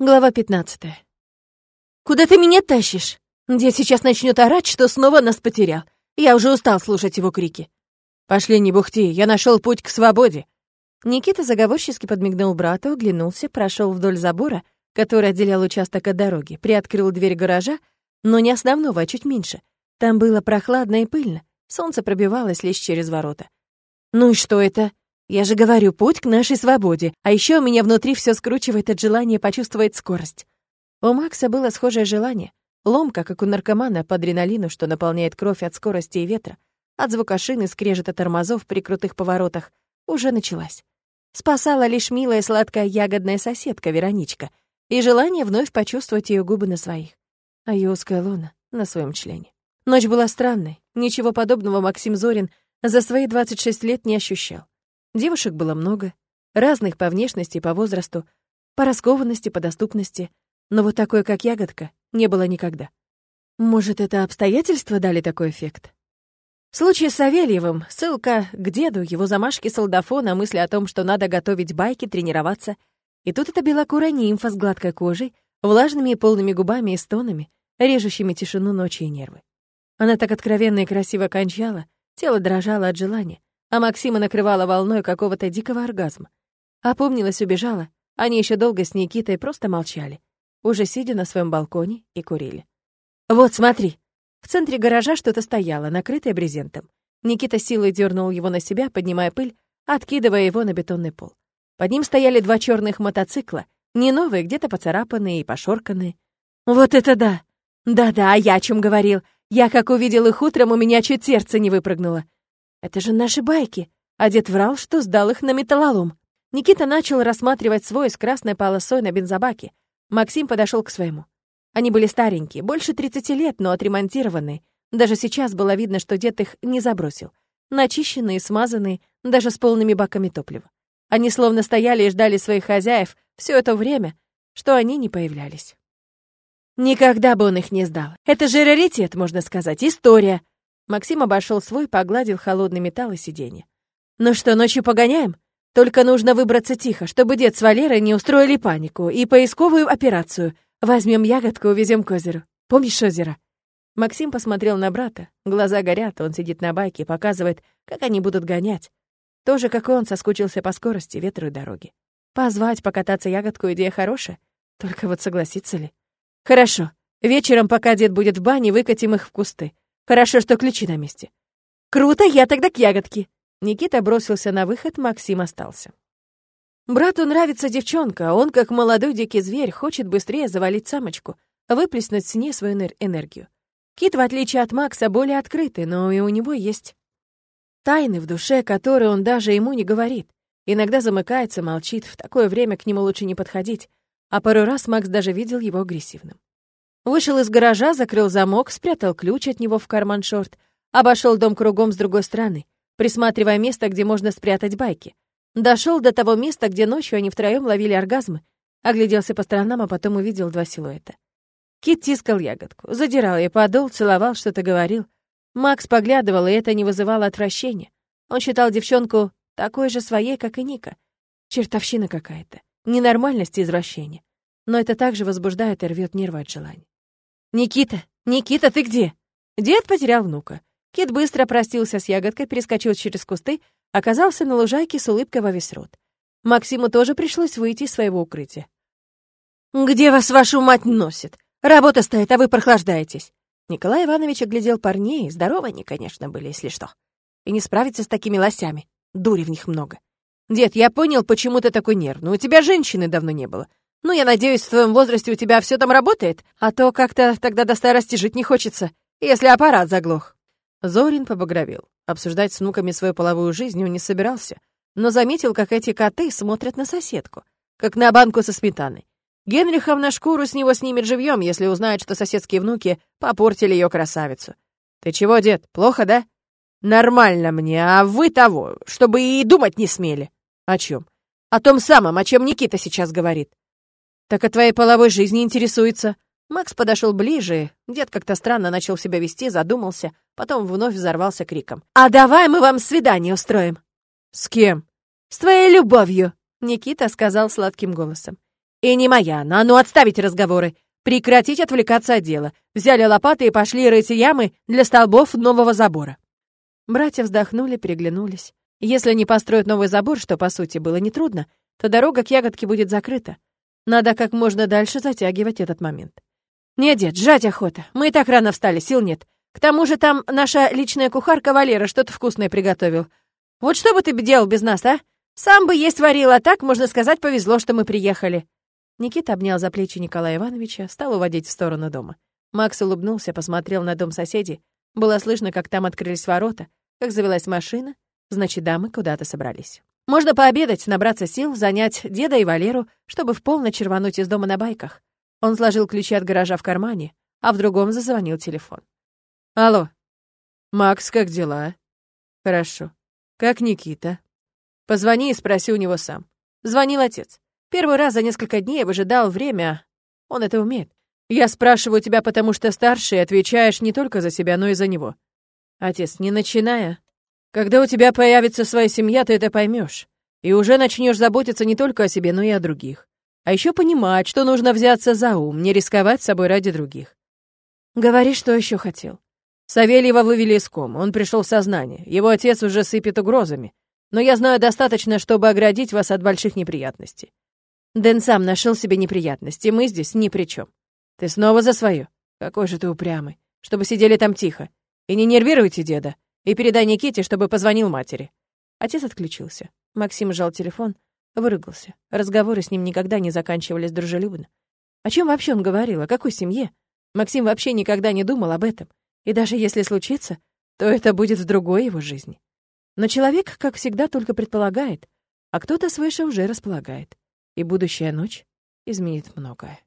Глава 15. «Куда ты меня тащишь? Дед сейчас начнет орать, что снова нас потерял. Я уже устал слушать его крики». «Пошли, не бухти, я нашел путь к свободе». Никита заговорчески подмигнул брату, оглянулся, прошел вдоль забора, который отделял участок от дороги, приоткрыл дверь гаража, но не основного, а чуть меньше. Там было прохладно и пыльно, солнце пробивалось лишь через ворота. «Ну и что это?» Я же говорю, путь к нашей свободе. А еще у меня внутри все скручивает от желания почувствовать скорость. У Макса было схожее желание. Ломка, как у наркомана, по адреналину, что наполняет кровь от скорости и ветра, от звука шины, скрежета тормозов при крутых поворотах, уже началась. Спасала лишь милая сладкая ягодная соседка Вероничка и желание вновь почувствовать ее губы на своих, а ее узкая лона на своем члене. Ночь была странной, ничего подобного Максим Зорин за свои 26 лет не ощущал. Девушек было много, разных по внешности и по возрасту, по раскованности, по доступности, но вот такой, как ягодка, не было никогда. Может, это обстоятельства дали такой эффект? Случай с Савельевым, ссылка к деду, его замашки солдафона, мысли о том, что надо готовить байки, тренироваться. И тут эта белокурая нимфа с гладкой кожей, влажными и полными губами и стонами, режущими тишину ночи и нервы. Она так откровенно и красиво кончала, тело дрожало от желания а Максима накрывала волной какого-то дикого оргазма. Опомнилась, убежала. Они еще долго с Никитой просто молчали, уже сидя на своем балконе и курили. «Вот, смотри!» В центре гаража что-то стояло, накрытое брезентом. Никита силой дернул его на себя, поднимая пыль, откидывая его на бетонный пол. Под ним стояли два черных мотоцикла, не новые, где-то поцарапанные и пошорканные. «Вот это да! Да-да, а я о чем говорил? Я, как увидел их утром, у меня чуть сердце не выпрыгнуло. Это же наши байки. А дед врал, что сдал их на металлолом. Никита начал рассматривать свой с красной полосой на бензобаке. Максим подошел к своему. Они были старенькие, больше 30 лет, но отремонтированные. Даже сейчас было видно, что дед их не забросил. Начищенные, смазанные, даже с полными баками топлива. Они словно стояли и ждали своих хозяев все это время, что они не появлялись. Никогда бы он их не сдал. Это же раритет, можно сказать, история. Максим обошел свой, погладил холодный металл и сиденье. «Ну что, ночью погоняем? Только нужно выбраться тихо, чтобы дед с Валерой не устроили панику и поисковую операцию. Возьмем ягодку, увезем к озеру. Помнишь озеро?» Максим посмотрел на брата. Глаза горят, он сидит на байке, показывает, как они будут гонять. Тоже, как и он, соскучился по скорости, ветру и дороге. Позвать, покататься ягодку — идея хорошая. Только вот согласится ли? Хорошо. Вечером, пока дед будет в бане, выкатим их в кусты. Хорошо, что ключи на месте. Круто, я тогда к ягодке. Никита бросился на выход, Максим остался. Брату нравится девчонка, он, как молодой дикий зверь, хочет быстрее завалить самочку, выплеснуть с ней свою энергию. Кит, в отличие от Макса, более открытый, но и у него есть тайны в душе, которые он даже ему не говорит. Иногда замыкается, молчит, в такое время к нему лучше не подходить, а пару раз Макс даже видел его агрессивным. Вышел из гаража, закрыл замок, спрятал ключ от него в карман шорт, обошел дом кругом с другой стороны, присматривая место, где можно спрятать байки. Дошел до того места, где ночью они втроем ловили оргазмы, огляделся по сторонам, а потом увидел два силуэта. Кит тискал ягодку, задирал ей подол, целовал, что-то говорил. Макс поглядывал, и это не вызывало отвращения. Он считал девчонку такой же своей, как и Ника. Чертовщина какая-то, ненормальность и извращение. Но это также возбуждает и рвет нервы от желания. «Никита! Никита, ты где?» Дед потерял внука. Кит быстро простился с ягодкой, перескочил через кусты, оказался на лужайке с улыбкой во весь рот. Максиму тоже пришлось выйти из своего укрытия. «Где вас вашу мать носит? Работа стоит, а вы прохлаждаетесь!» Николай Иванович оглядел парней, здоровые они, конечно, были, если что. И не справиться с такими лосями. Дури в них много. «Дед, я понял, почему ты такой нервный. У тебя женщины давно не было. Ну, я надеюсь, в твоем возрасте у тебя все там работает, а то как-то тогда до старости жить не хочется, если аппарат заглох». Зорин побагровел. Обсуждать с внуками свою половую жизнь он не собирался, но заметил, как эти коты смотрят на соседку, как на банку со сметаной. Генриховна шкуру с него снимет живьем, если узнает, что соседские внуки попортили ее красавицу. «Ты чего, дед, плохо, да?» «Нормально мне, а вы того, чтобы и думать не смели». «О чем?» «О том самом, о чем Никита сейчас говорит. «Так о твоей половой жизни интересуется». Макс подошел ближе, дед как-то странно начал себя вести, задумался, потом вновь взорвался криком. «А давай мы вам свидание устроим!» «С кем?» «С твоей любовью!» Никита сказал сладким голосом. И не моя она, ну отставить разговоры. Прекратить отвлекаться от дела. Взяли лопаты и пошли рыть ямы для столбов нового забора. Братья вздохнули, переглянулись. Если не построят новый забор, что, по сути, было нетрудно, то дорога к ягодке будет закрыта. Надо как можно дальше затягивать этот момент. «Нет, дед, жать охота. Мы и так рано встали, сил нет. К тому же там наша личная кухарка Валера что-то вкусное приготовил. Вот что бы ты делал без нас, а? Сам бы есть варил, а так, можно сказать, повезло, что мы приехали». Никита обнял за плечи Николая Ивановича, стал уводить в сторону дома. Макс улыбнулся, посмотрел на дом соседей. Было слышно, как там открылись ворота, как завелась машина, значит, дамы куда-то собрались. Можно пообедать, набраться сил, занять деда и Валеру, чтобы в полночь рвануть из дома на байках. Он сложил ключи от гаража в кармане, а в другом зазвонил телефон. «Алло. Макс, как дела?» «Хорошо. Как Никита?» «Позвони и спроси у него сам». Звонил отец. Первый раз за несколько дней выжидал время. Он это умеет. Я спрашиваю тебя, потому что старший, отвечаешь не только за себя, но и за него. Отец, не начиная. Когда у тебя появится своя семья, ты это поймешь. И уже начнешь заботиться не только о себе, но и о других. А еще понимать, что нужно взяться за ум, не рисковать собой ради других. Говори, что еще хотел. Савельева вывели из ком, он пришел в сознание. Его отец уже сыпет угрозами. Но я знаю достаточно, чтобы оградить вас от больших неприятностей. Дэн сам нашел себе неприятности, мы здесь ни при чем. Ты снова за свое? Какой же ты упрямый. Чтобы сидели там тихо. И не нервируйте деда. И передай Никите, чтобы позвонил матери. Отец отключился. Максим сжал телефон, выругался. Разговоры с ним никогда не заканчивались дружелюбно. О чем вообще он говорил? О какой семье? Максим вообще никогда не думал об этом. И даже если случится, то это будет в другой его жизни. Но человек, как всегда, только предполагает, а кто-то свыше уже располагает. И будущая ночь изменит многое.